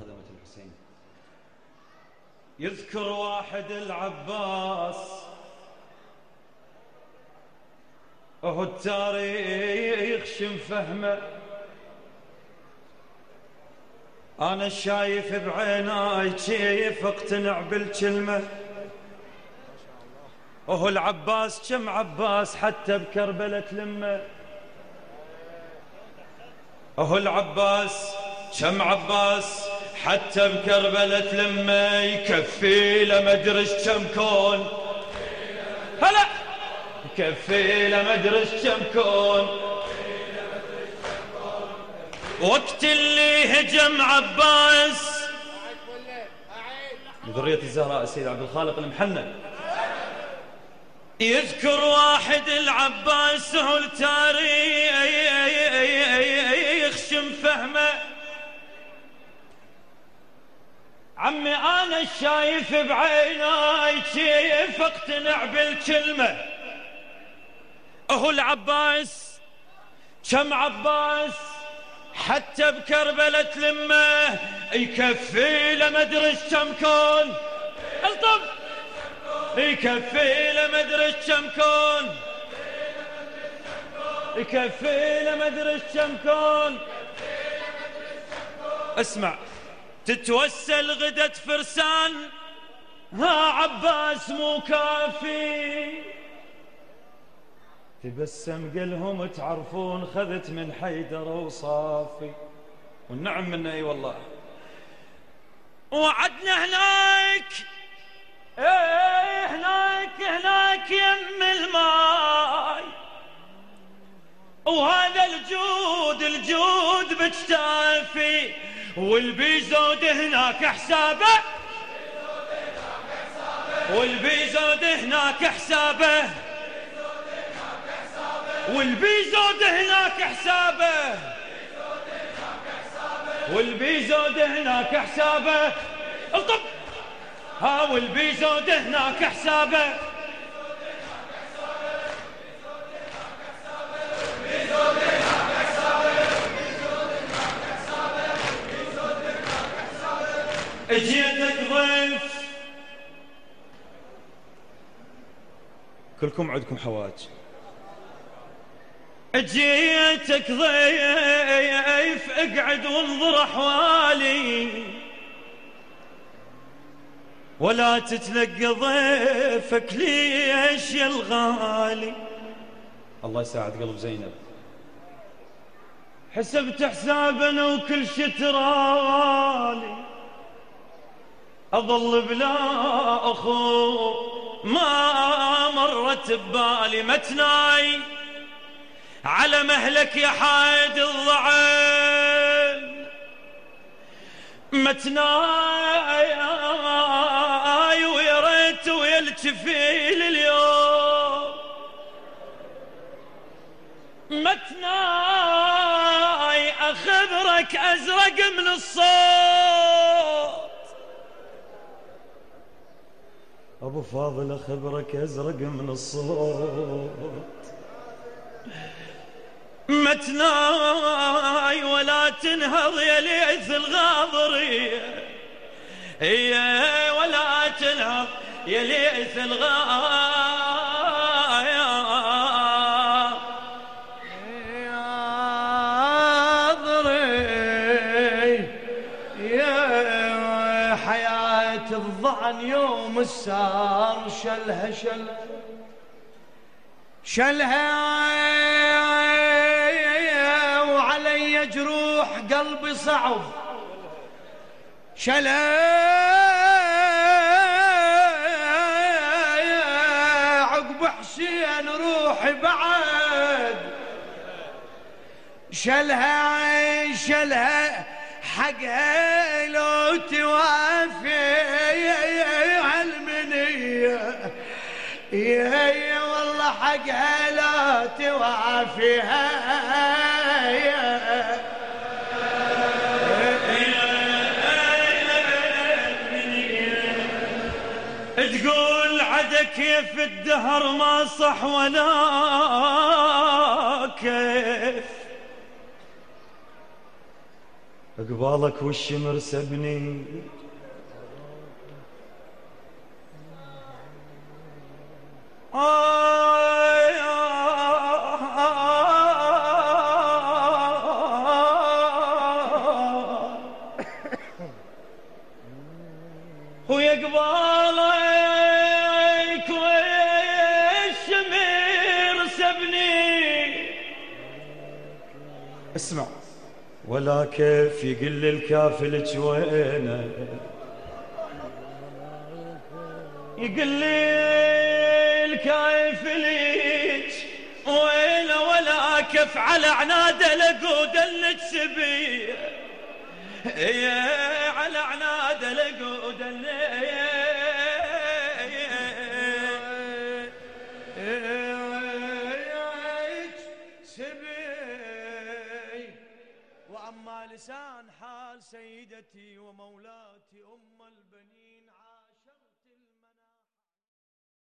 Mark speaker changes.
Speaker 1: خدمة الحسين. يذكر واحد العباس وهو التاريخ شم فهمه أنا شايف بعيناي كيف اقتنع بالكلمة. وهو العباس كم عباس حتى بكربلة لمة. وهو العباس كم عباس حتى بكربلة لمه يكفي له مدرش كم كون. هلا! يكفي له مدرش كم كون. وقت اللي هجم عباس. ذرية الزهراء السيد عبد الخالق المحنى يذكر واحد العباس هو التاريخ. شم فهمه. عمي أنا شايف بعيناي كيف اقتنع بالكلمة. هو العباس كم عباس حتى بكربلة لمه يكفي له مدري كم كون. الطب! يكفي له مدري كم كون. يكفي له مدري كم كون. اسمع. تتوسل غدة فرسان. ها عباس مو كافي. تبسم قلهم تعرفون خذت من حيدر وصافي. والنعم منا إي والله. وعدنا هناك. إيه هناك هناك يم الماي. وهذا الجود الجود بتشافي والبيزود هناك حسابه. والبيزود هناك حسابه. والبيزود هناك حسابه. والبيزود هناك حسابه. الطب. ها والبيزود هناك حسابه. كلكم عندكم حواج. جيتك ضيف اقعد وانظر أحوالي. ولا تتلقى ضيفك ليش يا الغالي الله يساعد قلب زينب. حسبت حسابنا وكل شي ترالي. أظل بلا اخو ما مرت ببالي متناي على مهلك يا حايد الضعين. متناي ويا ريت ويا الجفيل اليوم. متناي اخبرك أزرق من الصوت أبو فاضل اخبرك أزرق من الصوت. متناي ولا تنهض يا ليث الغاضرية هي ولا تنهض يا ليث
Speaker 2: الغاضري. الظعن يوم السار شلها شلها شلها وعلي جروح قلبي صعب شلها عقب حسين روحي بعد شلها شلها حقها لو توافي يا والله حقها لا توافيها
Speaker 1: تقول عدا كيف الدهر ما صح ولا كيف. قبالك والشمر سبني ويا قبالك والشمر سبني. اسمع. ولا كيف يقل الكافل وينه؟ يقل لي ولا كيف على عناده لقود اللي تسبيه على عناده لقود
Speaker 2: وأما لسان حال سيدتي ومولاتي أم البنين